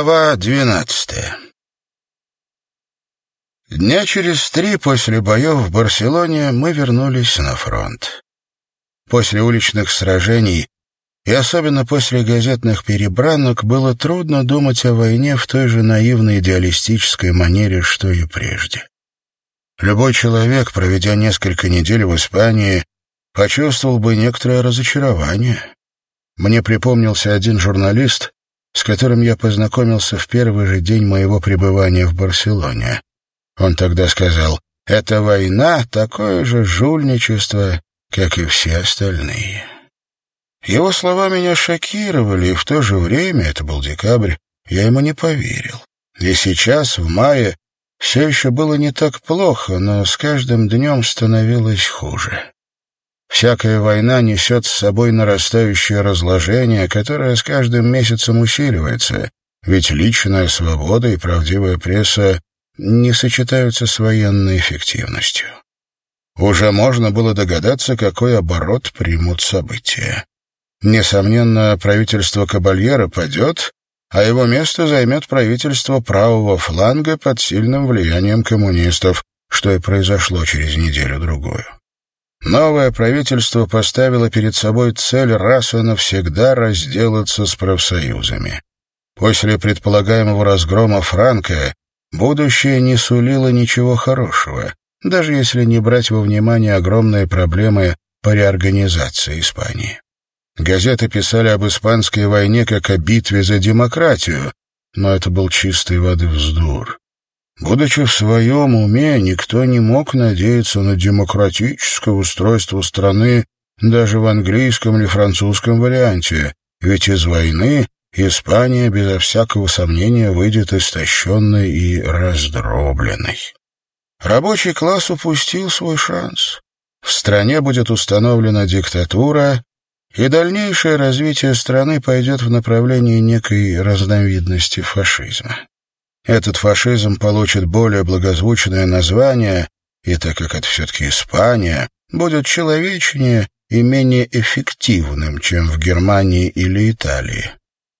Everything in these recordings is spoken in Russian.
Глава двенадцатая Дня через три после боев в Барселоне мы вернулись на фронт. После уличных сражений и особенно после газетных перебранок было трудно думать о войне в той же наивной идеалистической манере, что и прежде. Любой человек, проведя несколько недель в Испании, почувствовал бы некоторое разочарование. Мне припомнился один журналист, с которым я познакомился в первый же день моего пребывания в Барселоне. Он тогда сказал, «Эта война — такое же жульничество, как и все остальные». Его слова меня шокировали, и в то же время, это был декабрь, я ему не поверил. И сейчас, в мае, все еще было не так плохо, но с каждым днем становилось хуже. Всякая война несет с собой нарастающее разложение, которое с каждым месяцем усиливается, ведь личная свобода и правдивая пресса не сочетаются с военной эффективностью. Уже можно было догадаться, какой оборот примут события. Несомненно, правительство Кабальера падет, а его место займет правительство правого фланга под сильным влиянием коммунистов, что и произошло через неделю-другую. Новое правительство поставило перед собой цель раз и навсегда разделаться с профсоюзами. После предполагаемого разгрома Франка будущее не сулило ничего хорошего, даже если не брать во внимание огромные проблемы по реорганизации Испании. Газеты писали об испанской войне как о битве за демократию, но это был чистой воды вздор. Будучи в своем уме, никто не мог надеяться на демократическое устройство страны даже в английском или французском варианте, ведь из войны Испания безо всякого сомнения выйдет истощенной и раздробленной. Рабочий класс упустил свой шанс. В стране будет установлена диктатура, и дальнейшее развитие страны пойдет в направлении некой разновидности фашизма. Этот фашизм получит более благозвучное название, и так как это все-таки Испания, будет человечнее и менее эффективным, чем в Германии или Италии.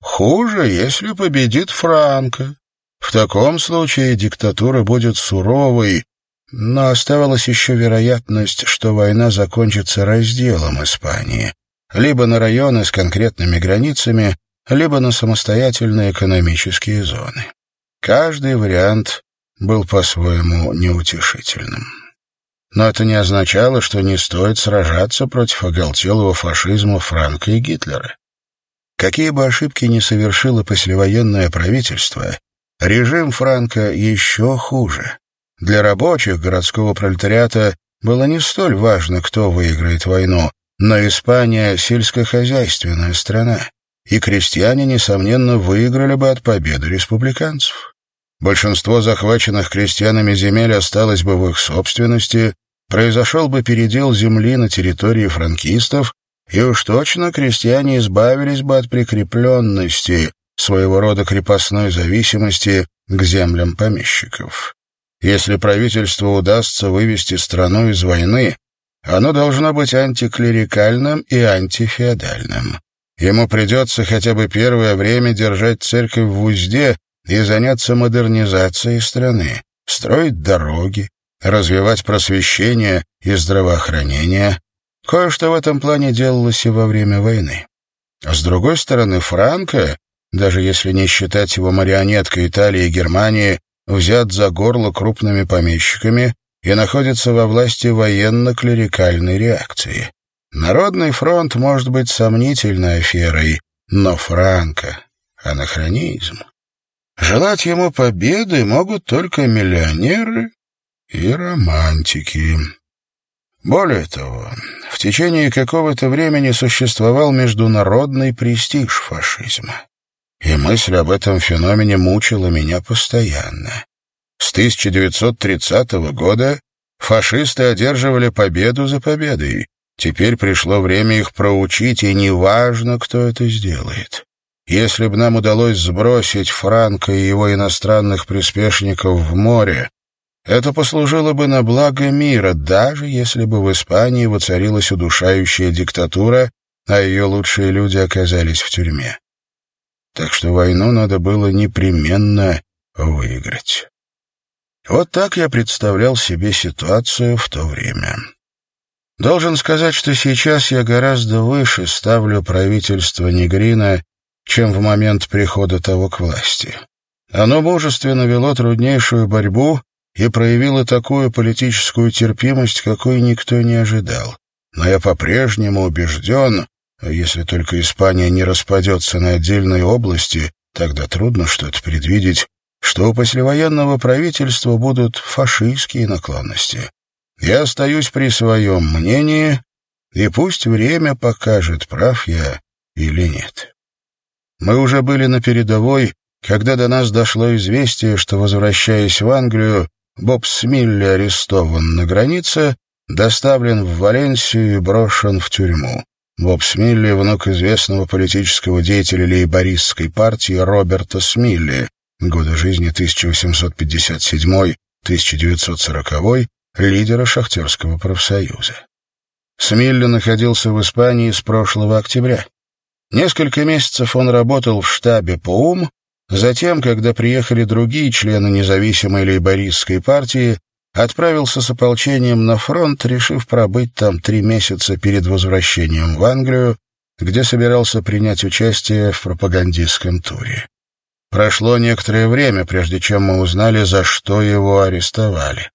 Хуже, если победит Франко. В таком случае диктатура будет суровой, но оставалась еще вероятность, что война закончится разделом Испании, либо на районы с конкретными границами, либо на самостоятельные экономические зоны. Каждый вариант был по-своему неутешительным. Но это не означало, что не стоит сражаться против оголтелого фашизма Франка и Гитлера. Какие бы ошибки ни совершило послевоенное правительство, режим Франка еще хуже. Для рабочих городского пролетариата было не столь важно, кто выиграет войну, но Испания — сельскохозяйственная страна и крестьяне, несомненно, выиграли бы от победы республиканцев. Большинство захваченных крестьянами земель осталось бы в их собственности, произошел бы передел земли на территории франкистов, и уж точно крестьяне избавились бы от прикрепленности, своего рода крепостной зависимости к землям помещиков. Если правительству удастся вывести страну из войны, оно должно быть антиклерикальным и антифеодальным. Ему придется хотя бы первое время держать церковь в узде и заняться модернизацией страны, строить дороги, развивать просвещение и здравоохранение. Кое-что в этом плане делалось и во время войны. А с другой стороны, Франко, даже если не считать его марионеткой Италии и Германии, взят за горло крупными помещиками и находится во власти военно-клерикальной реакции. Народный фронт может быть сомнительной аферой, но Франко — анахронизм. Желать ему победы могут только миллионеры и романтики. Более того, в течение какого-то времени существовал международный престиж фашизма. И мысль об этом феномене мучила меня постоянно. С 1930 года фашисты одерживали победу за победой, Теперь пришло время их проучить, и неважно, кто это сделает. Если бы нам удалось сбросить Франка и его иностранных приспешников в море, это послужило бы на благо мира, даже если бы в Испании воцарилась удушающая диктатура, а ее лучшие люди оказались в тюрьме. так что войну надо было непременно выиграть. Вот так я представлял себе ситуацию в то время. Должен сказать, что сейчас я гораздо выше ставлю правительство Негрина, чем в момент прихода того к власти. Оно мужественно вело труднейшую борьбу и проявило такую политическую терпимость, какой никто не ожидал. Но я по-прежнему убежден, если только Испания не распадется на отдельные области, тогда трудно что-то предвидеть, что у послевоенного правительства будут фашистские наклонности. Я остаюсь при своем мнении, и пусть время покажет, прав я или нет. Мы уже были на передовой, когда до нас дошло известие, что, возвращаясь в Англию, Боб Смилли арестован на границе, доставлен в Валенсию и брошен в тюрьму. Боб Смилли — внук известного политического деятеля лейбористской партии Роберта Смилли, годы жизни 1857-1940, лидера шахтерского профсоюза. Смилли находился в Испании с прошлого октября. Несколько месяцев он работал в штабе ПОУМ, затем, когда приехали другие члены независимой лейбористской партии, отправился с ополчением на фронт, решив пробыть там три месяца перед возвращением в Англию, где собирался принять участие в пропагандистском туре. Прошло некоторое время, прежде чем мы узнали, за что его арестовали.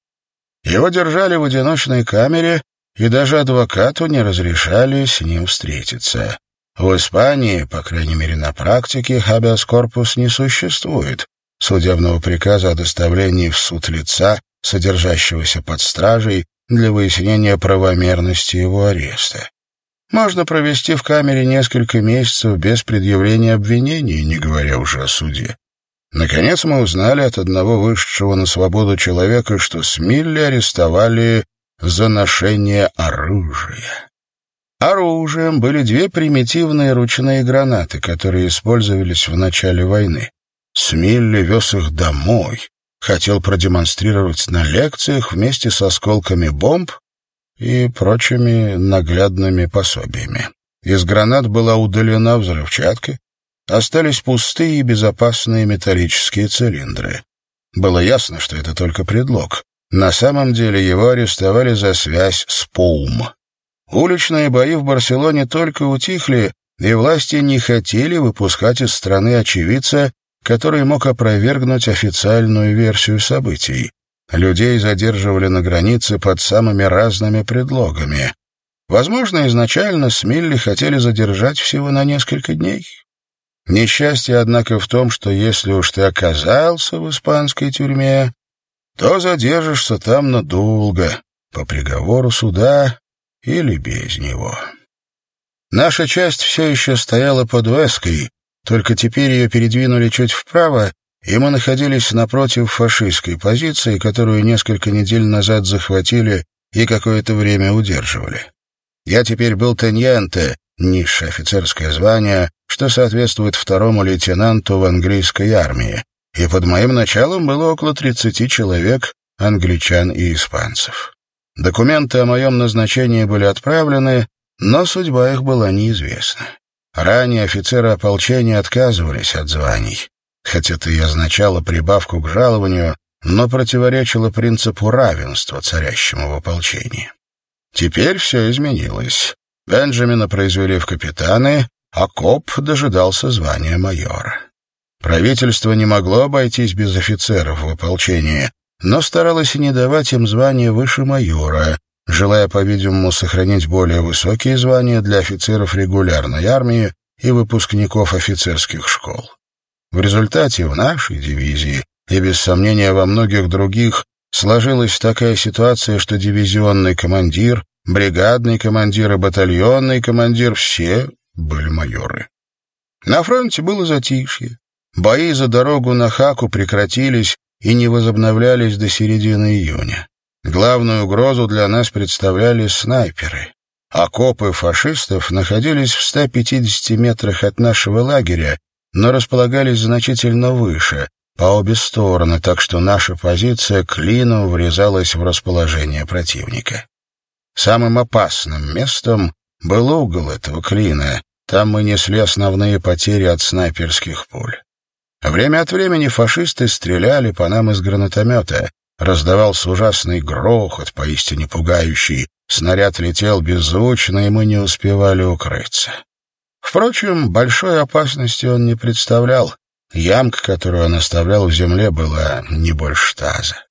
Его держали в одиночной камере, и даже адвокату не разрешали с ним встретиться. В Испании, по крайней мере на практике, хабиас корпус не существует, судебного приказа о доставлении в суд лица, содержащегося под стражей, для выяснения правомерности его ареста. Можно провести в камере несколько месяцев без предъявления обвинений, не говоря уже о суде. Наконец мы узнали от одного вышедшего на свободу человека, что Смилли арестовали за ношение оружия. Оружием были две примитивные ручные гранаты, которые использовались в начале войны. Смилли вез их домой, хотел продемонстрировать на лекциях вместе с осколками бомб и прочими наглядными пособиями. Из гранат была удалена взрывчатка, остались пустые и безопасные металлические цилиндры. Было ясно, что это только предлог. На самом деле его арестовали за связь с Поум. Уличные бои в Барселоне только утихли, и власти не хотели выпускать из страны очевидца, который мог опровергнуть официальную версию событий. Людей задерживали на границе под самыми разными предлогами. Возможно, изначально Смилли хотели задержать всего на несколько дней. Несчастье, однако, в том, что если уж ты оказался в испанской тюрьме, то задержишься там надолго, по приговору суда или без него. Наша часть все еще стояла под Веской, только теперь ее передвинули чуть вправо, и мы находились напротив фашистской позиции, которую несколько недель назад захватили и какое-то время удерживали. Я теперь был теньянте, низшее офицерское звание, что соответствует второму лейтенанту в английской армии, и под моим началом было около 30 человек, англичан и испанцев. Документы о моем назначении были отправлены, но судьба их была неизвестна. Ранее офицеры ополчения отказывались от званий, хотя это и означало прибавку к жалованию, но противоречило принципу равенства, царящему в ополчении. Теперь все изменилось. Бенджамина произвели в капитаны, а Коп дожидался звания майора. Правительство не могло обойтись без офицеров в ополчении, но старалось и не давать им звания выше майора, желая, по-видимому, сохранить более высокие звания для офицеров регулярной армии и выпускников офицерских школ. В результате в нашей дивизии и, без сомнения, во многих других сложилась такая ситуация, что дивизионный командир, бригадный командир и батальонный командир все были майоры. На фронте было затишье. Бои за дорогу на Хаку прекратились и не возобновлялись до середины июня. Главную угрозу для нас представляли снайперы. Окопы фашистов находились в 150 метрах от нашего лагеря, но располагались значительно выше, по обе стороны, так что наша позиция клином врезалась в расположение противника. Самым опасным местом был угол этого клина, Там мы несли основные потери от снайперских пуль. Время от времени фашисты стреляли по нам из гранатомета. Раздавался ужасный грохот, поистине пугающий. Снаряд летел беззвучно, и мы не успевали укрыться. Впрочем, большой опасности он не представлял. Ямка, которую он оставлял в земле, была не больше таза.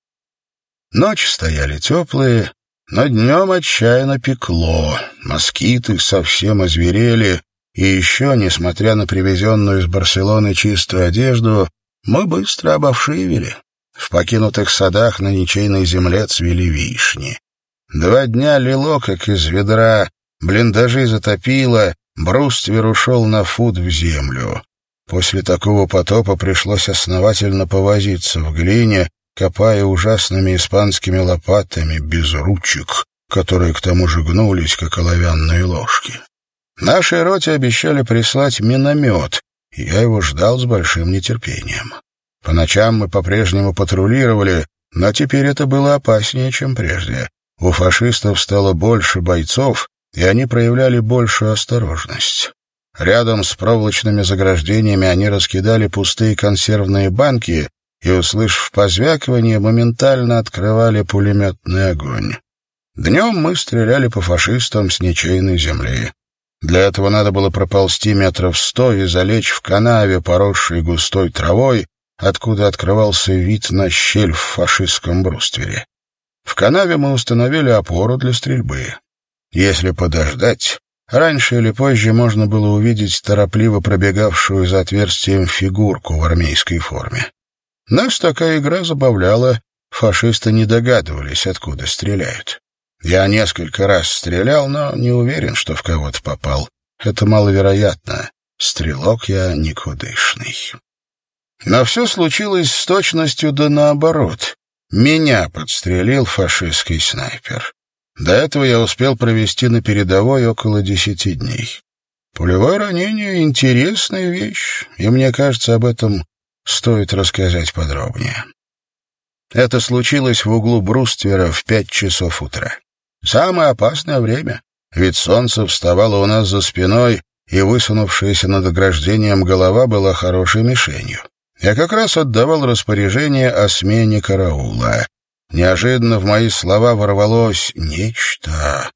Ночи стояли теплые, но днем отчаянно пекло. Москиты совсем озверели, и еще, несмотря на привезенную из Барселоны чистую одежду, мы быстро обовшивели. В покинутых садах на ничейной земле цвели вишни. Два дня лило, как из ведра, блиндажи затопило, бруствер ушел на фут в землю. После такого потопа пришлось основательно повозиться в глине, копая ужасными испанскими лопатами без ручек, которые к тому же гнулись, как оловянные ложки. Нашей роте обещали прислать миномет, и я его ждал с большим нетерпением. По ночам мы по-прежнему патрулировали, но теперь это было опаснее, чем прежде. У фашистов стало больше бойцов, и они проявляли большую осторожность. Рядом с проволочными заграждениями они раскидали пустые консервные банки и, услышав позвякивание, моментально открывали пулеметный огонь. Днем мы стреляли по фашистам с ничейной земли. Для этого надо было проползти метров сто и залечь в канаве, поросшей густой травой, откуда открывался вид на щель в фашистском бруствере. В канаве мы установили опору для стрельбы. Если подождать, раньше или позже можно было увидеть торопливо пробегавшую за отверстием фигурку в армейской форме. Нас такая игра забавляла, фашисты не догадывались, откуда стреляют. Я несколько раз стрелял, но не уверен, что в кого-то попал. Это маловероятно. Стрелок я никудышный. Но все случилось с точностью да наоборот. Меня подстрелил фашистский снайпер. До этого я успел провести на передовой около десяти дней. Пулевое ранение — интересная вещь, и мне кажется, об этом стоит рассказать подробнее. Это случилось в углу бруствера в пять часов утра. Самое опасное время, ведь солнце вставало у нас за спиной, и высунувшаяся над ограждением голова была хорошей мишенью. Я как раз отдавал распоряжение о смене караула. Неожиданно в мои слова ворвалось нечто.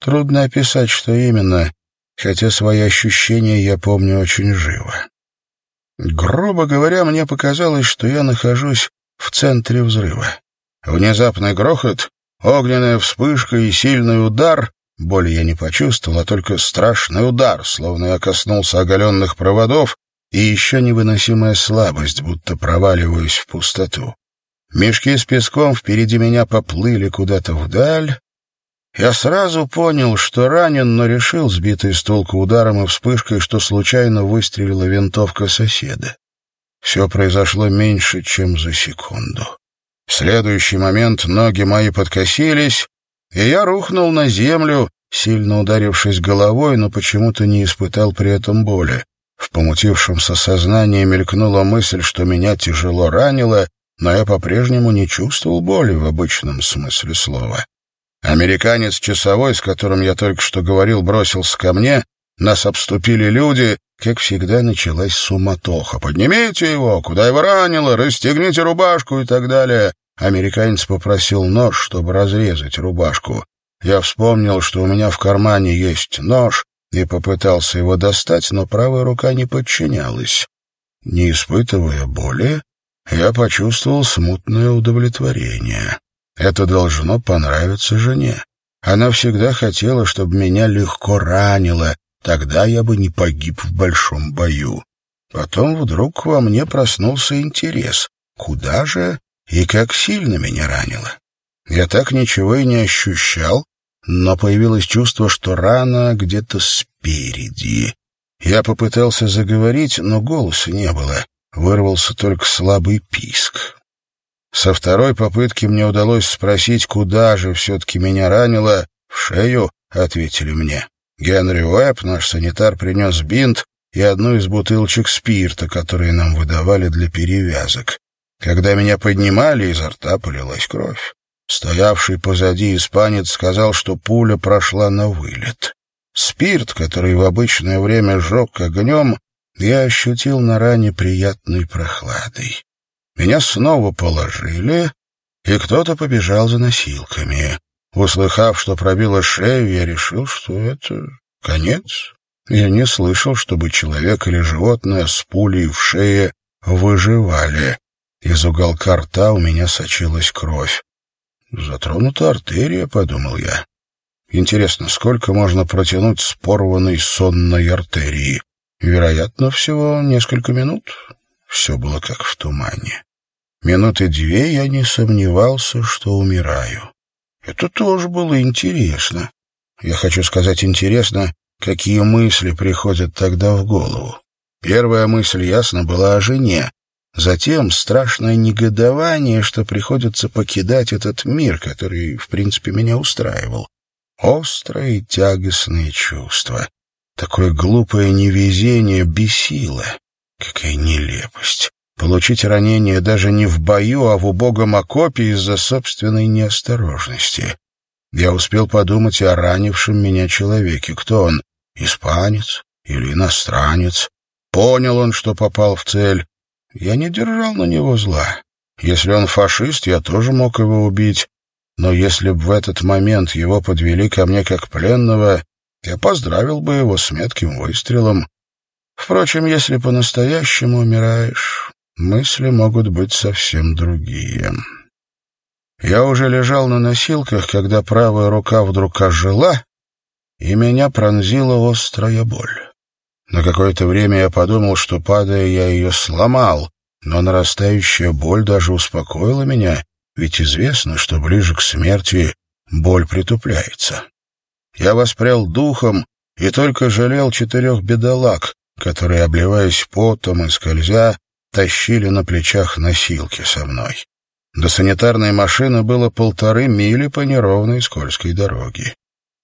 Трудно описать, что именно, хотя свои ощущения я помню очень живо. Грубо говоря, мне показалось, что я нахожусь в центре взрыва. Внезапный грохот, Огненная вспышка и сильный удар, боли я не почувствовал, а только страшный удар, словно я коснулся оголенных проводов, и еще невыносимая слабость, будто проваливаясь в пустоту. Мешки с песком впереди меня поплыли куда-то вдаль. Я сразу понял, что ранен, но решил, сбитый с толку ударом и вспышкой, что случайно выстрелила винтовка соседа. Все произошло меньше, чем за секунду. В следующий момент ноги мои подкосились, и я рухнул на землю, сильно ударившись головой, но почему-то не испытал при этом боли. В помутившемся сознании мелькнула мысль, что меня тяжело ранило, но я по-прежнему не чувствовал боли в обычном смысле слова. Американец-часовой, с которым я только что говорил, бросился ко мне, нас обступили люди, как всегда началась суматоха. «Поднимите его! Куда его ранило? Расстегните рубашку!» и так далее. Американец попросил нож, чтобы разрезать рубашку. Я вспомнил, что у меня в кармане есть нож, и попытался его достать, но правая рука не подчинялась. Не испытывая боли, я почувствовал смутное удовлетворение. Это должно понравиться жене. Она всегда хотела, чтобы меня легко ранило, тогда я бы не погиб в большом бою. Потом вдруг во мне проснулся интерес. Куда же и как сильно меня ранило. Я так ничего и не ощущал, но появилось чувство, что рана где-то спереди. Я попытался заговорить, но голоса не было. Вырвался только слабый писк. Со второй попытки мне удалось спросить, куда же все-таки меня ранило. «В шею», — ответили мне. Генри Уэбб, наш санитар, принес бинт и одну из бутылочек спирта, которые нам выдавали для перевязок. Когда меня поднимали, изо рта полилась кровь. Стоявший позади испанец сказал, что пуля прошла на вылет. Спирт, который в обычное время жег огнем, я ощутил на ране приятной прохладой. Меня снова положили, и кто-то побежал за носилками. Услыхав, что пробило шею, я решил, что это конец. Я не слышал, чтобы человек или животное с пулей в шее выживали. Из уголка рта у меня сочилась кровь. «Затронута артерия», — подумал я. «Интересно, сколько можно протянуть с порванной сонной артерии? Вероятно, всего несколько минут». Все было как в тумане. Минуты две я не сомневался, что умираю. Это тоже было интересно. Я хочу сказать интересно, какие мысли приходят тогда в голову. Первая мысль, ясно, была о жене. Затем страшное негодование, что приходится покидать этот мир, который, в принципе, меня устраивал. Острое и тягостное чувство. Такое глупое невезение бесило. Какая нелепость. Получить ранение даже не в бою, а в убогом окопе из-за собственной неосторожности. Я успел подумать о ранившем меня человеке. Кто он? Испанец или иностранец? Понял он, что попал в цель. Я не держал на него зла. Если он фашист, я тоже мог его убить. Но если бы в этот момент его подвели ко мне как пленного, я поздравил бы его с метким выстрелом. Впрочем, если по-настоящему умираешь, мысли могут быть совсем другие. Я уже лежал на носилках, когда правая рука вдруг ожила, и меня пронзила острая боль. На какое-то время я подумал, что, падая, я ее сломал, но нарастающая боль даже успокоила меня, ведь известно, что ближе к смерти боль притупляется. Я воспрял духом и только жалел четырех бедолаг, которые, обливаясь потом и скользя, тащили на плечах носилки со мной. До санитарной машины было полторы мили по неровной скользкой дороге.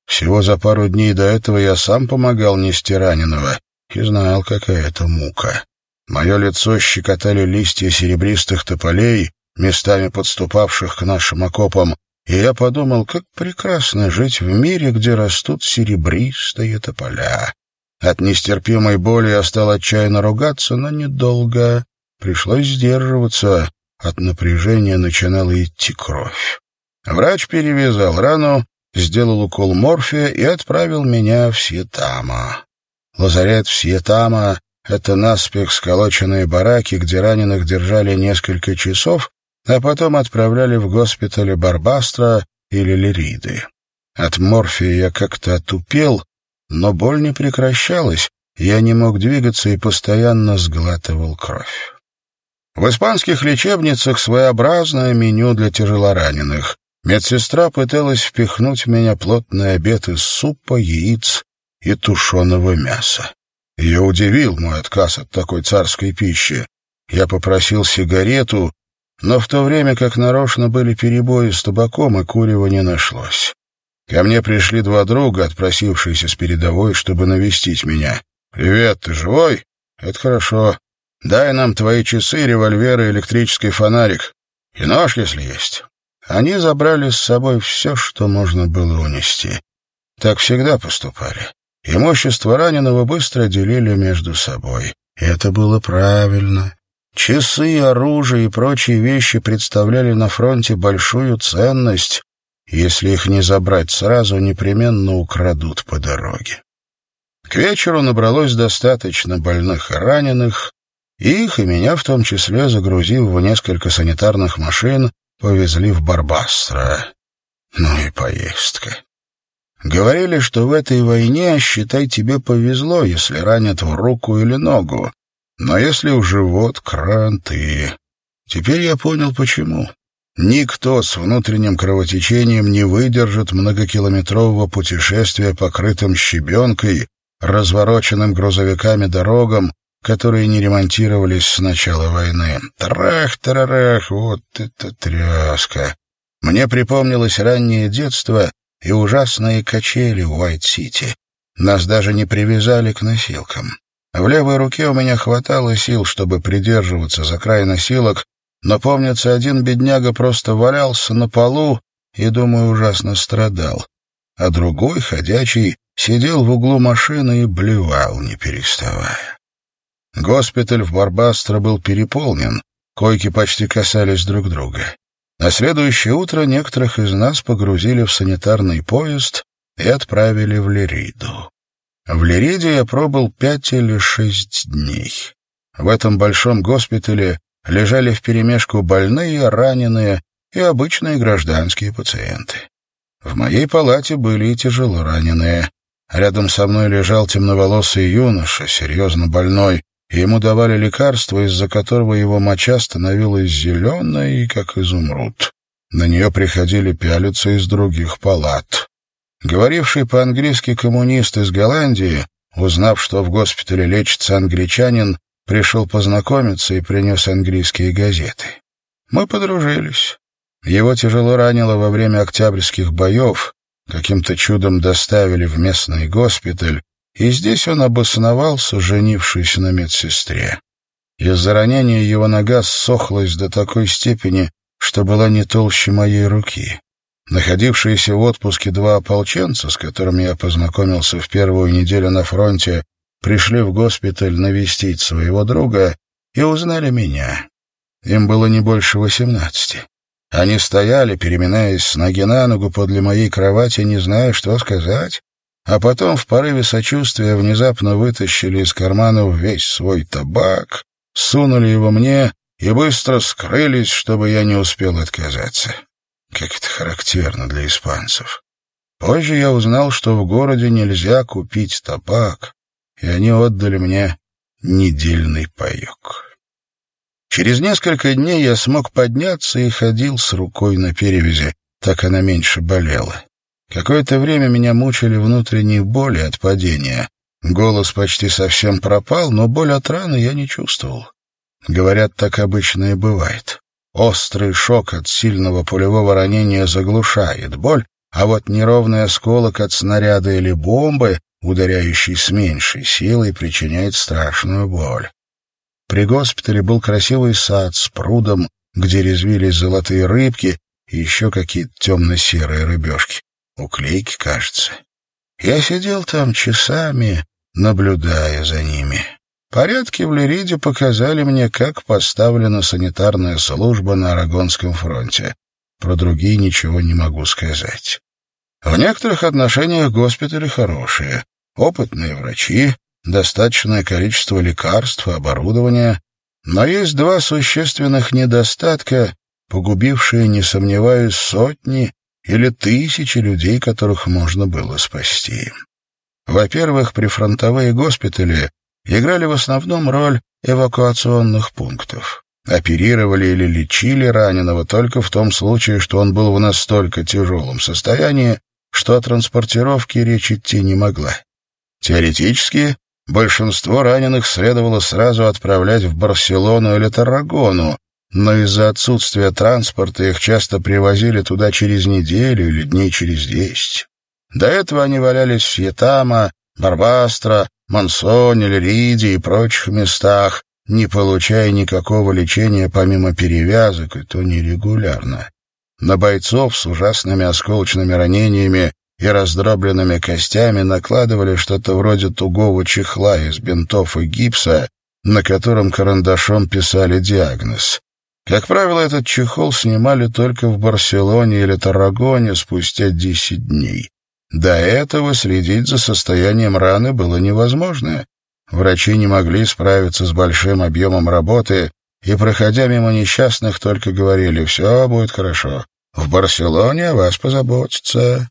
Всего за пару дней до этого я сам помогал нести раненого, и знал, какая это мука. Мое лицо щекотали листья серебристых тополей, местами подступавших к нашим окопам, и я подумал, как прекрасно жить в мире, где растут серебристые тополя. От нестерпимой боли я стал отчаянно ругаться, но недолго. Пришлось сдерживаться. От напряжения начинала идти кровь. Врач перевязал рану, сделал укол морфия и отправил меня в Сьетама. Лазарет в Сьетама — это наспех сколоченные бараки, где раненых держали несколько часов, а потом отправляли в госпитали Барбастра или Лириды. От морфия я как-то отупел, но боль не прекращалась, я не мог двигаться и постоянно сглатывал кровь. В испанских лечебницах своеобразное меню для тяжелораненых. Медсестра пыталась впихнуть в меня плотный обед из супа, яиц и тушеного мяса. Ее удивил мой отказ от такой царской пищи. Я попросил сигарету, но в то время как нарочно были перебои с табаком, и курева не нашлось. Ко мне пришли два друга, отпросившиеся с передовой, чтобы навестить меня. «Привет, ты живой?» «Это хорошо. Дай нам твои часы, револьвер и электрический фонарик. И нож, если есть». Они забрали с собой все, что можно было унести. Так всегда поступали. Имущество раненого быстро делили между собой. Это было правильно. Часы, оружие и прочие вещи представляли на фронте большую ценность. Если их не забрать сразу, непременно украдут по дороге. К вечеру набралось достаточно больных и раненых, их и меня в том числе, загрузив в несколько санитарных машин, повезли в Барбастро. Ну и поездка. Говорили, что в этой войне, считай, тебе повезло, если ранят в руку или ногу. Но если в живот — кранты. Теперь я понял, почему. Никто с внутренним кровотечением не выдержит многокилометрового путешествия покрытым щебенкой, развороченным грузовиками дорогам, которые не ремонтировались с начала войны. Трах-тарарах, вот это тряска! Мне припомнилось раннее детство, и ужасные качели в Уайт-Сити. Нас даже не привязали к носилкам. В левой руке у меня хватало сил, чтобы придерживаться за край носилок, но, помнится, один бедняга просто валялся на полу и, думаю, ужасно страдал. А другой, ходячий, сидел в углу машины и блевал, не переставая. Госпиталь в Барбастро был переполнен, койки почти касались друг друга. На следующее утро некоторых из нас погрузили в санитарный поезд и отправили в Лериду. В Лериде я пробыл пять или шесть дней. В этом большом госпитале лежали вперемешку больные, раненые и обычные гражданские пациенты. В моей палате были и тяжело раненые. Рядом со мной лежал темноволосый юноша, серьезно больной, и ему давали лекарство, из-за которого его моча становилась зеленой, как изумруд. На нее приходили пялиться из других палат. Говоривший по-английски коммунист из Голландии, узнав, что в госпитале лечится англичанин, пришел познакомиться и принес английские газеты. Мы подружились. Его тяжело ранило во время октябрьских боев, каким-то чудом доставили в местный госпиталь, и здесь он обосновался, женившись на медсестре. Из-за ранения его нога ссохлась до такой степени, что была не толще моей руки. Находившиеся в отпуске два ополченца, с которыми я познакомился в первую неделю на фронте, пришли в госпиталь навестить своего друга и узнали меня. Им было не больше восемнадцати. Они стояли, переминаясь с ноги на ногу подле моей кровати, не зная, что сказать, а потом в порыве сочувствия внезапно вытащили из карманов весь свой табак, сунули его мне и быстро скрылись, чтобы я не успел отказаться. Как это характерно для испанцев. Позже я узнал, что в городе нельзя купить табак, и они отдали мне недельный паек. Через несколько дней я смог подняться и ходил с рукой на перевязи, так она меньше болела. Какое-то время меня мучили внутренние боли от падения. Голос почти совсем пропал, но боль от раны я не чувствовал. Говорят, так обычно и бывает. Острый шок от сильного пулевого ранения заглушает боль, а вот неровный осколок от снаряда или бомбы, ударяющий с меньшей силой, причиняет страшную боль. При госпитале был красивый сад с прудом, где резвились золотые рыбки и еще какие-то темно-серые рыбешки. Уклейки, кажется. Я сидел там часами, наблюдая за ними. Порядки в Лириде показали мне, как поставлена санитарная служба на Арагонском фронте. Про другие ничего не могу сказать. В некоторых отношениях госпитали хорошие. Опытные врачи, достаточное количество лекарств оборудования. Но есть два существенных недостатка, погубившие, не сомневаюсь, сотни или тысячи людей, которых можно было спасти. Во-первых, прифронтовые госпитали играли в основном роль эвакуационных пунктов. Оперировали или лечили раненого только в том случае, что он был в настолько тяжелом состоянии, что о транспортировке речь идти не могла. Теоретически, большинство раненых следовало сразу отправлять в Барселону или Таррагону, но из-за отсутствия транспорта их часто привозили туда через неделю или дней через десять. До этого они валялись в Сьетама, Барбастро, Мансоне, Лериде и прочих местах, не получая никакого лечения помимо перевязок, и то нерегулярно. На бойцов с ужасными осколочными ранениями и раздробленными костями накладывали что-то вроде тугого чехла из бинтов и гипса, на котором карандашом писали диагноз. Как правило, этот чехол снимали только в Барселоне или Таррагоне спустя десять дней. До этого следить за состоянием раны было невозможно. Врачи не могли справиться с большим объемом работы и, проходя мимо несчастных, только говорили «все будет хорошо». В Барселоне о вас позаботятся.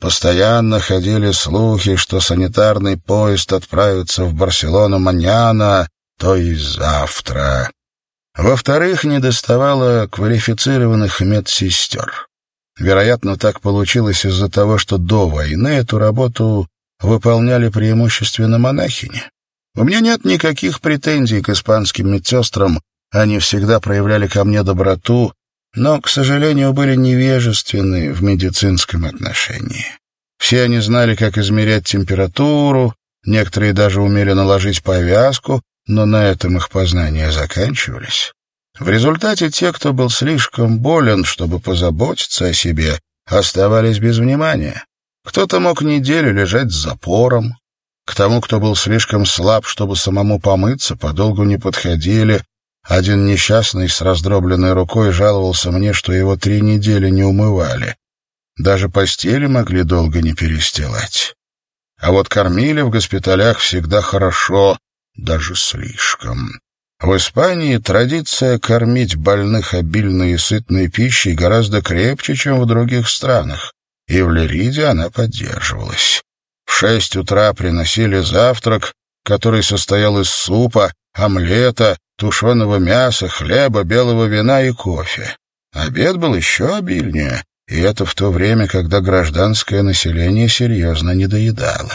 Постоянно ходили слухи, что санитарный поезд отправится в Барселону маньяна, то есть завтра. Во-вторых, недоставало квалифицированных медсестер. Вероятно, так получилось из-за того, что до войны эту работу выполняли преимущественно монахини. У меня нет никаких претензий к испанским медсестрам, они всегда проявляли ко мне доброту, но, к сожалению, были невежественны в медицинском отношении. Все они знали, как измерять температуру, некоторые даже умели наложить повязку, но на этом их познания заканчивались. В результате те, кто был слишком болен, чтобы позаботиться о себе, оставались без внимания. Кто-то мог неделю лежать с запором. К тому, кто был слишком слаб, чтобы самому помыться, подолгу не подходили. Один несчастный с раздробленной рукой жаловался мне, что его три недели не умывали. Даже постели могли долго не перестилать. А вот кормили в госпиталях всегда хорошо, даже слишком. В Испании традиция кормить больных обильной и сытной пищей гораздо крепче, чем в других странах, и в Лериде она поддерживалась. В шесть утра приносили завтрак, который состоял из супа, омлета, тушеного мяса, хлеба, белого вина и кофе. Обед был еще обильнее, и это в то время, когда гражданское население серьезно недоедало.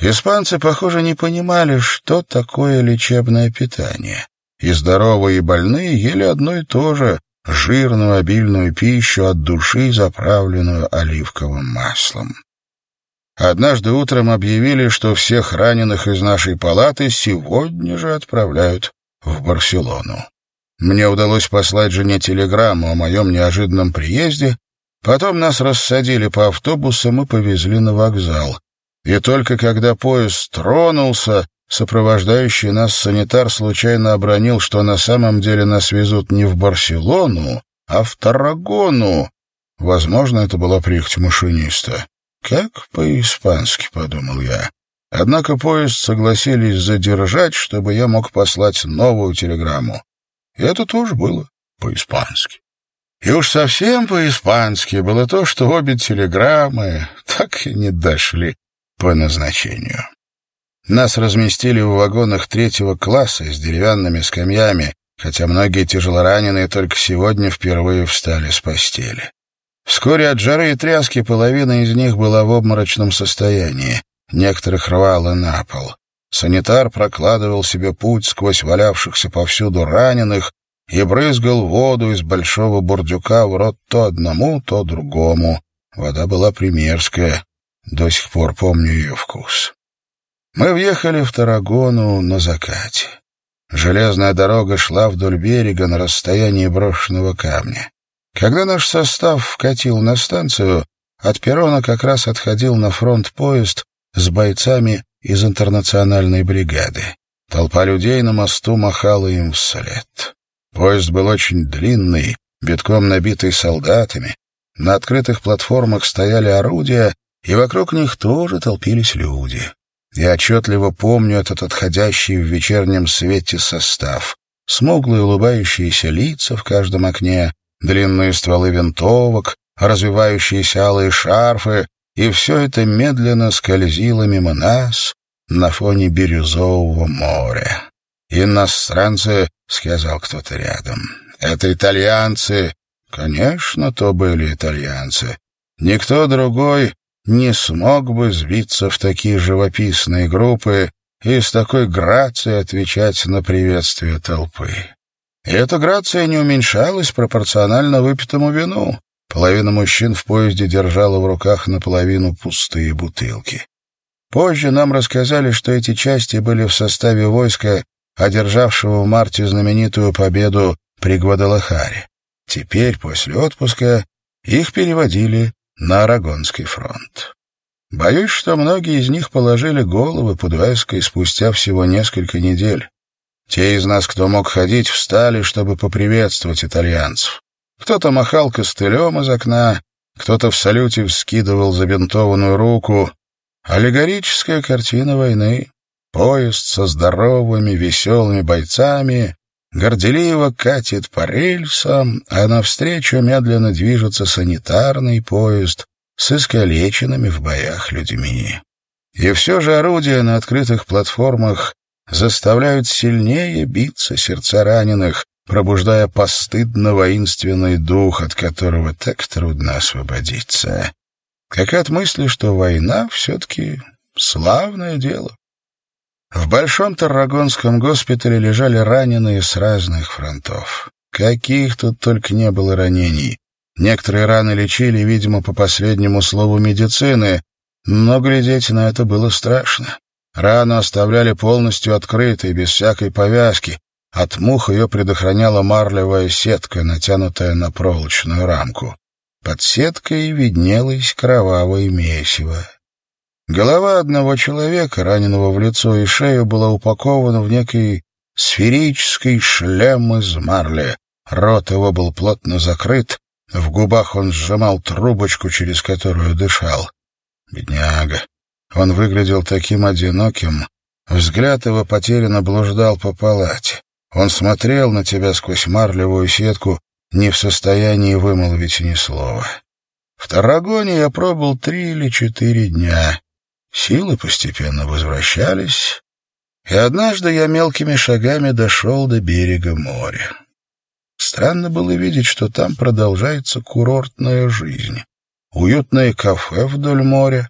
Испанцы, похоже, не понимали, что такое лечебное питание. И здоровые и больные ели одно и то же — жирную обильную пищу от души, заправленную оливковым маслом. Однажды утром объявили, что всех раненых из нашей палаты сегодня же отправляют в Барселону. Мне удалось послать жене телеграмму о моем неожиданном приезде, Потом нас рассадили по автобусам и повезли на вокзал. И только когда поезд тронулся, сопровождающий нас санитар случайно обронил, что на самом деле нас везут не в Барселону, а в Таррагону. Возможно, это была прихоть машиниста. «Как по-испански», — подумал я. Однако поезд согласились задержать, чтобы я мог послать новую телеграмму. И это тоже было по-испански. И уж совсем по-испански было то, что обе телеграммы так и не дошли по назначению. Нас разместили в вагонах третьего класса с деревянными скамьями, хотя многие тяжелораненые только сегодня впервые встали с постели. Вскоре от жары и тряски половина из них была в обморочном состоянии, некоторых рвало на пол. Санитар прокладывал себе путь сквозь валявшихся повсюду раненых, и брызгал воду из большого бурдюка в рот то одному, то другому. Вода была примерская, до сих пор помню ее вкус. Мы въехали в Тарагону на закате. Железная дорога шла вдоль берега на расстоянии брошенного камня. Когда наш состав вкатил на станцию, от перрона как раз отходил на фронт поезд с бойцами из интернациональной бригады. Толпа людей на мосту махала им вслед. Поезд был очень длинный, битком набитый солдатами. На открытых платформах стояли орудия, и вокруг них тоже толпились люди. Я отчетливо помню этот отходящий в вечернем свете состав. Смуглые улыбающиеся лица в каждом окне, длинные стволы винтовок, развивающиеся алые шарфы, и все это медленно скользило мимо нас на фоне бирюзового моря. «Иностранцы», — сказал кто-то рядом, — «это итальянцы». Конечно, то были итальянцы. Никто другой не смог бы сбиться в такие живописные группы и с такой грацией отвечать на приветствие толпы. И эта грация не уменьшалась пропорционально выпитому вину. Половина мужчин в поезде держала в руках наполовину пустые бутылки. Позже нам рассказали, что эти части были в составе войска одержавшего в марте знаменитую победу при Гвадалахаре. Теперь, после отпуска, их переводили на Арагонский фронт. Боюсь, что многие из них положили головы под войской спустя всего несколько недель. Те из нас, кто мог ходить, встали, чтобы поприветствовать итальянцев. Кто-то махал костылем из окна, кто-то в салюте вскидывал забинтованную руку. Аллегорическая картина войны. Поезд со здоровыми, веселыми бойцами горделиво катит по рельсам, а навстречу медленно движется санитарный поезд с искалеченными в боях людьми. И все же орудия на открытых платформах заставляют сильнее биться сердца раненых, пробуждая постыдно воинственный дух, от которого так трудно освободиться. Как от мысли, что война все-таки славное дело. В Большом Таррагонском госпитале лежали раненые с разных фронтов. Каких тут только не было ранений. Некоторые раны лечили, видимо, по последнему слову медицины, но глядеть на это было страшно. Рану оставляли полностью открытой, без всякой повязки. От мух ее предохраняла марлевая сетка, натянутая на проволочную рамку. Под сеткой виднелось кровавое месиво. Голова одного человека, раненого в лицо и шею, была упакована в некий сферический шлем из марли. Рот его был плотно закрыт, в губах он сжимал трубочку, через которую дышал. Бедняга. Он выглядел таким одиноким. Взгляд его потерянно блуждал по палате. Он смотрел на тебя сквозь марлевую сетку, не в состоянии вымолвить ни слова. В Таррагоне я пробыл три или четыре дня. Силы постепенно возвращались, и однажды я мелкими шагами дошел до берега моря. Странно было видеть, что там продолжается курортная жизнь. Уютное кафе вдоль моря,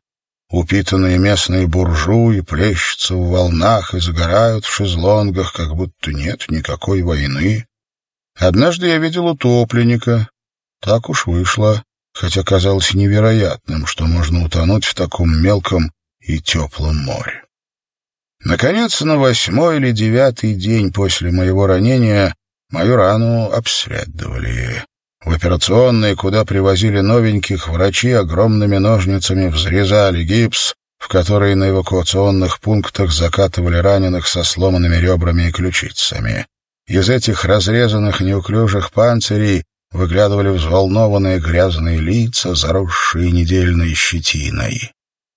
упитанные местные буржуи плещутся в волнах и загорают в шезлонгах, как будто нет никакой войны. Однажды я видел утопленника. Так уж вышло, хотя казалось невероятным, что можно утонуть в таком мелком и теплом море. Наконец, на восьмой или девятый день после моего ранения мою рану обследовали. В операционной, куда привозили новеньких, врачи огромными ножницами взрезали гипс, в который на эвакуационных пунктах закатывали раненых со сломанными ребрами и ключицами. Из этих разрезанных неуклюжих панцирей выглядывали взволнованные грязные лица, заросшие недельной щетиной.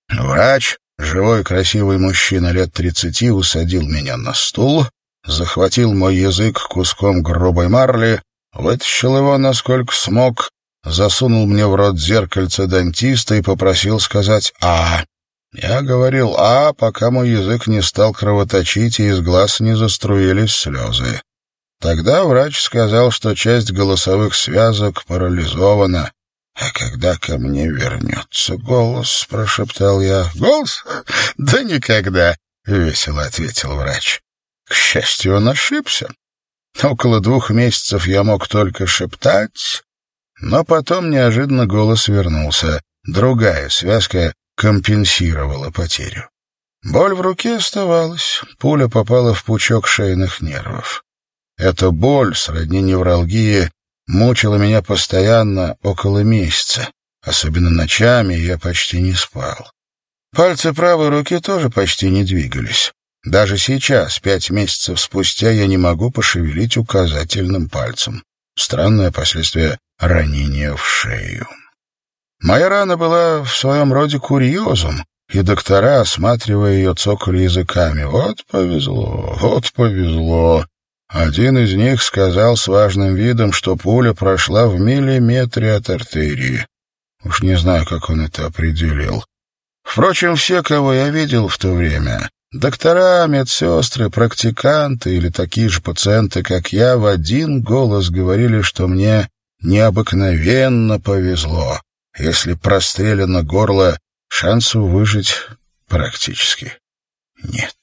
Врач, живой красивый мужчина лет тридцати, усадил меня на стул, захватил мой язык куском грубой марли, вытащил его насколько смог, засунул мне в рот зеркальце дантиста и попросил сказать «А». Я говорил «А», пока мой язык не стал кровоточить и из глаз не заструились слезы. Тогда врач сказал, что часть голосовых связок парализована. «А когда ко мне вернется голос?» — прошептал я. «Голос? Да никогда!» — весело ответил врач. К счастью, он ошибся. Около двух месяцев я мог только шептать, но потом неожиданно голос вернулся. Другая связка компенсировала потерю. Боль в руке оставалась, пуля попала в пучок шейных нервов. Эта боль, сродни невралгии, мучила меня постоянно около месяца. Особенно ночами я почти не спал. Пальцы правой руки тоже почти не двигались. Даже сейчас, пять месяцев спустя, я не могу пошевелить указательным пальцем. Странное последствие ранения в шею. Моя рана была в своем роде курьезом, и доктора, осматривая ее, цокали языками. Вот повезло, вот повезло. Один из них сказал с важным видом, что пуля прошла в миллиметре от артерии. Уж не знаю, как он это определил. Впрочем, все, кого я видел в то время, доктора, медсестры, практиканты или такие же пациенты, как я, в один голос говорили, что мне необыкновенно повезло. Если прострелено горло, шансов выжить практически нет.